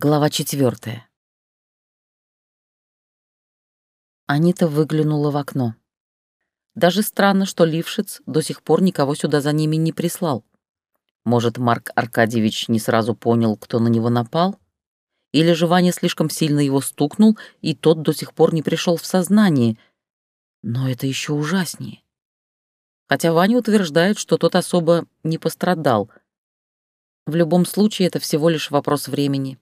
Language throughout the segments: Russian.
Глава четвертая. Анита выглянула в окно. Даже странно, что Лившиц до сих пор никого сюда за ними не прислал. Может, Марк Аркадьевич не сразу понял, кто на него напал? Или же Ваня слишком сильно его стукнул, и тот до сих пор не пришел в сознание? Но это еще ужаснее. Хотя Ваня утверждает, что тот особо не пострадал. В любом случае, это всего лишь вопрос времени.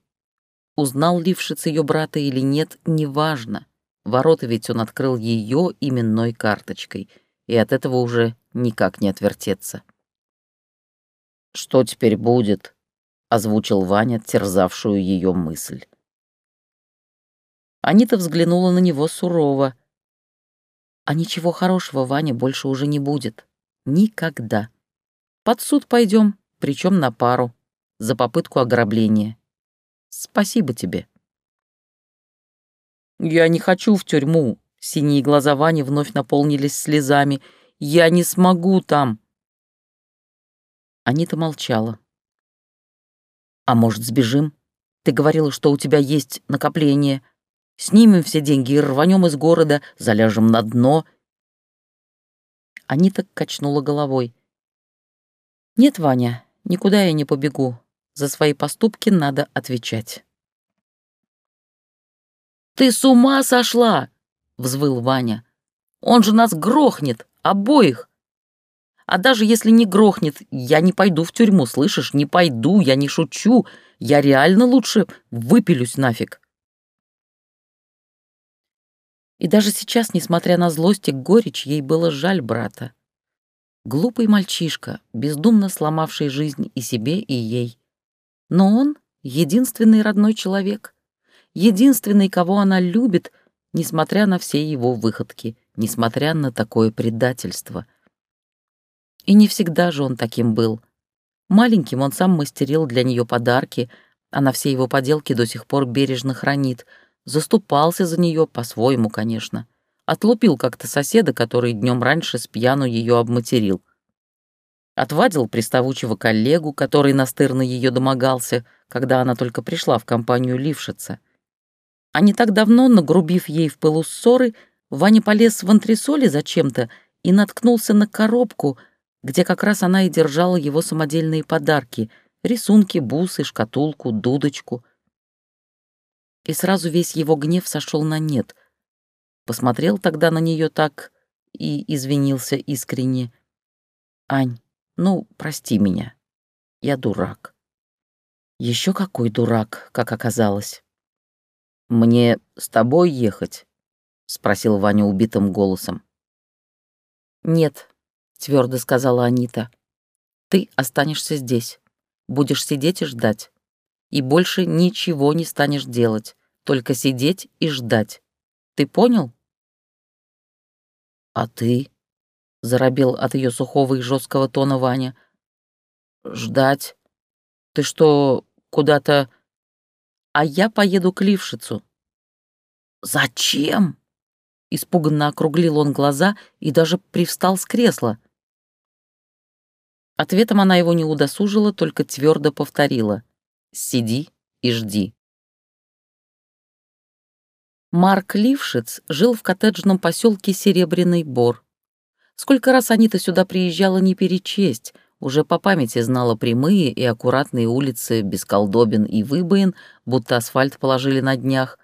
Узнал Лившиц ее брата или нет, неважно. Ворота ведь он открыл ее именной карточкой, и от этого уже никак не отвертеться. «Что теперь будет?» — озвучил Ваня, терзавшую ее мысль. Анита взглянула на него сурово. «А ничего хорошего Ваня больше уже не будет. Никогда. Под суд пойдем, причем на пару, за попытку ограбления. Спасибо тебе». «Я не хочу в тюрьму», — синие глаза Вани вновь наполнились слезами. «Я не смогу там». Анита молчала. «А может, сбежим? Ты говорила, что у тебя есть накопление. Снимем все деньги и рванем из города, заляжем на дно». Анита качнула головой. «Нет, Ваня, никуда я не побегу. За свои поступки надо отвечать. «Ты с ума сошла!» — взвыл Ваня. «Он же нас грохнет, обоих!» «А даже если не грохнет, я не пойду в тюрьму, слышишь? Не пойду, я не шучу. Я реально лучше выпилюсь нафиг». И даже сейчас, несмотря на злость и горечь, ей было жаль брата. Глупый мальчишка, бездумно сломавший жизнь и себе, и ей. Но он — единственный родной человек, единственный, кого она любит, несмотря на все его выходки, несмотря на такое предательство. И не всегда же он таким был. Маленьким он сам мастерил для нее подарки, она все его поделки до сих пор бережно хранит, заступался за нее по-своему, конечно. Отлупил как-то соседа, который днем раньше с пьяну ее обматерил — Отвадил приставучего коллегу, который настырно ее домогался, когда она только пришла в компанию Лившица. А не так давно, нагрубив ей в пылу ссоры, Ваня полез в антресоли зачем-то и наткнулся на коробку, где как раз она и держала его самодельные подарки — рисунки, бусы, шкатулку, дудочку. И сразу весь его гнев сошел на нет. Посмотрел тогда на нее так и извинился искренне. «Ань, ну, прости меня. Я дурак. Еще какой дурак, как оказалось. Мне с тобой ехать? спросил Ваня убитым голосом. Нет, твердо сказала Анита. Ты останешься здесь. Будешь сидеть и ждать. И больше ничего не станешь делать, только сидеть и ждать. Ты понял? А ты? Заробел от ее сухого и жесткого тона Ваня. «Ждать? Ты что, куда-то...» «А я поеду к Лившицу». «Зачем?» Испуганно округлил он глаза и даже привстал с кресла. Ответом она его не удосужила, только твердо повторила. «Сиди и жди». Марк Лившиц жил в коттеджном поселке Серебряный Бор. Сколько раз Анита сюда приезжала не перечесть, уже по памяти знала прямые и аккуратные улицы без колдобин и выбоин, будто асфальт положили на днях,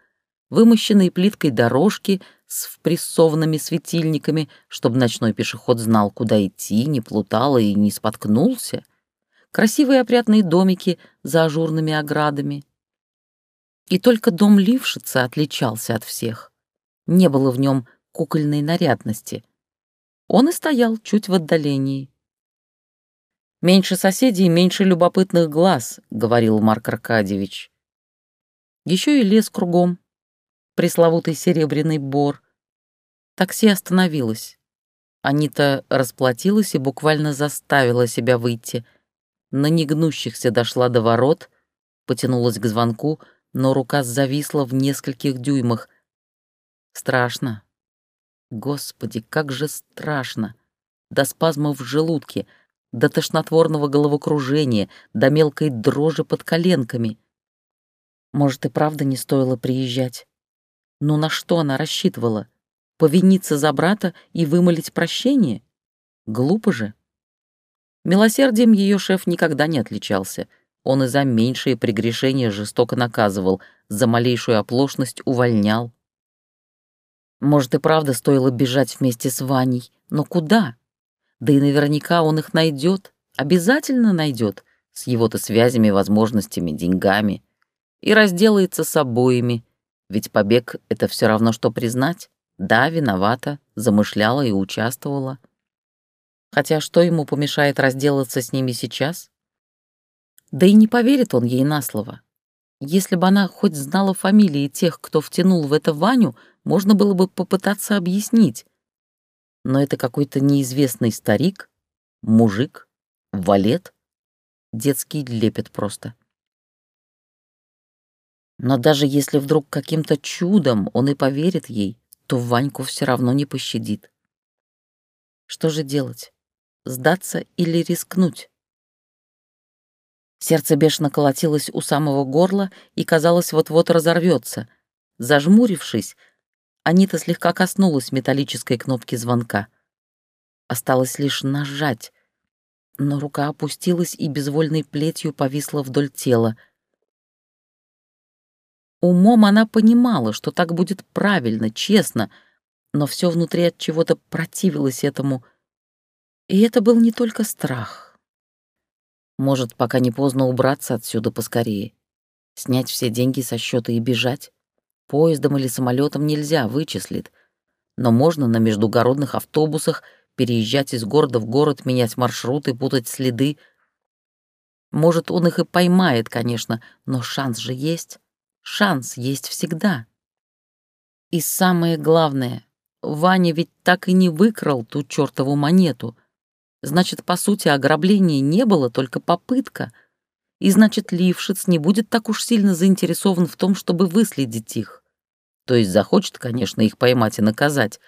вымощенные плиткой дорожки с впрессованными светильниками, чтобы ночной пешеход знал, куда идти, не плутал и не споткнулся, красивые опрятные домики за ажурными оградами. И только дом Лившица отличался от всех. Не было в нем кукольной нарядности — он и стоял чуть в отдалении. «Меньше соседей, меньше любопытных глаз», — говорил Марк Аркадьевич. Еще и лес кругом, пресловутый серебряный бор. Такси остановилось. Анита расплатилась и буквально заставила себя выйти. На негнущихся дошла до ворот, потянулась к звонку, но рука зависла в нескольких дюймах. Страшно, Господи, как же страшно! До спазмов в желудке, до тошнотворного головокружения, до мелкой дрожи под коленками. Может, и правда не стоило приезжать. Но на что она рассчитывала? Повиниться за брата и вымолить прощение? Глупо же. Милосердием ее шеф никогда не отличался. Он и за меньшие прегрешения жестоко наказывал, за малейшую оплошность увольнял. Может, и правда стоило бежать вместе с Ваней, но куда? Да и наверняка он их найдет, обязательно найдет, с его-то связями, возможностями, деньгами, и разделается с обоими, ведь побег — это все равно, что признать. Да, виновата, замышляла и участвовала. Хотя что ему помешает разделаться с ними сейчас? Да и не поверит он ей на слово. Если бы она хоть знала фамилии тех, кто втянул в это Ваню, можно было бы попытаться объяснить. Но это какой-то неизвестный старик, мужик, валет, детский лепет просто. Но даже если вдруг каким-то чудом он и поверит ей, то Ваньку все равно не пощадит. Что же делать? Сдаться или рискнуть? Сердце бешено колотилось у самого горла и, казалось, вот-вот разорвется. Зажмурившись, Анита слегка коснулась металлической кнопки звонка. Осталось лишь нажать, но рука опустилась и безвольной плетью повисла вдоль тела — Умом она понимала, что так будет правильно, честно, но все внутри от чего-то противилось этому. И это был не только страх. Может, пока не поздно убраться отсюда поскорее, снять все деньги со счета и бежать. Поездом или самолетом нельзя, вычислит. Но можно на междугородных автобусах переезжать из города в город, менять маршруты, путать следы. Может, он их и поймает, конечно, но шанс же есть. Шанс есть всегда. И самое главное, Ваня ведь так и не выкрал ту чертову монету. Значит, по сути, ограбления не было, только попытка. И значит, Лившиц не будет так уж сильно заинтересован в том, чтобы выследить их. То есть захочет, конечно, их поймать и наказать,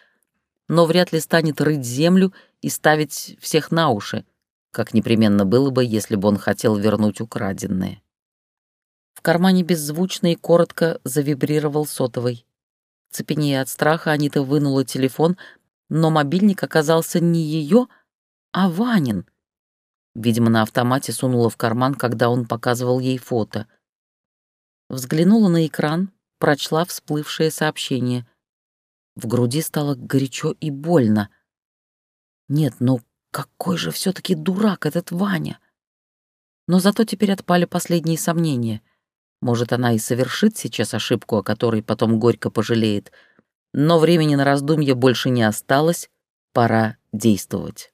но вряд ли станет рыть землю и ставить всех на уши, как непременно было бы, если бы он хотел вернуть украденное. В кармане беззвучно и коротко завибрировал сотовый. Цепенея от страха, Анита вынула телефон, но мобильник оказался не ее, а Ванин. Видимо, на автомате сунула в карман, когда он показывал ей фото. Взглянула на экран, прочла всплывшее сообщение. В груди стало горячо и больно. Нет, ну какой же все таки дурак этот Ваня! Но зато теперь отпали последние сомнения — может, она и совершит сейчас ошибку, о которой потом горько пожалеет. Но времени на раздумье больше не осталось, пора действовать.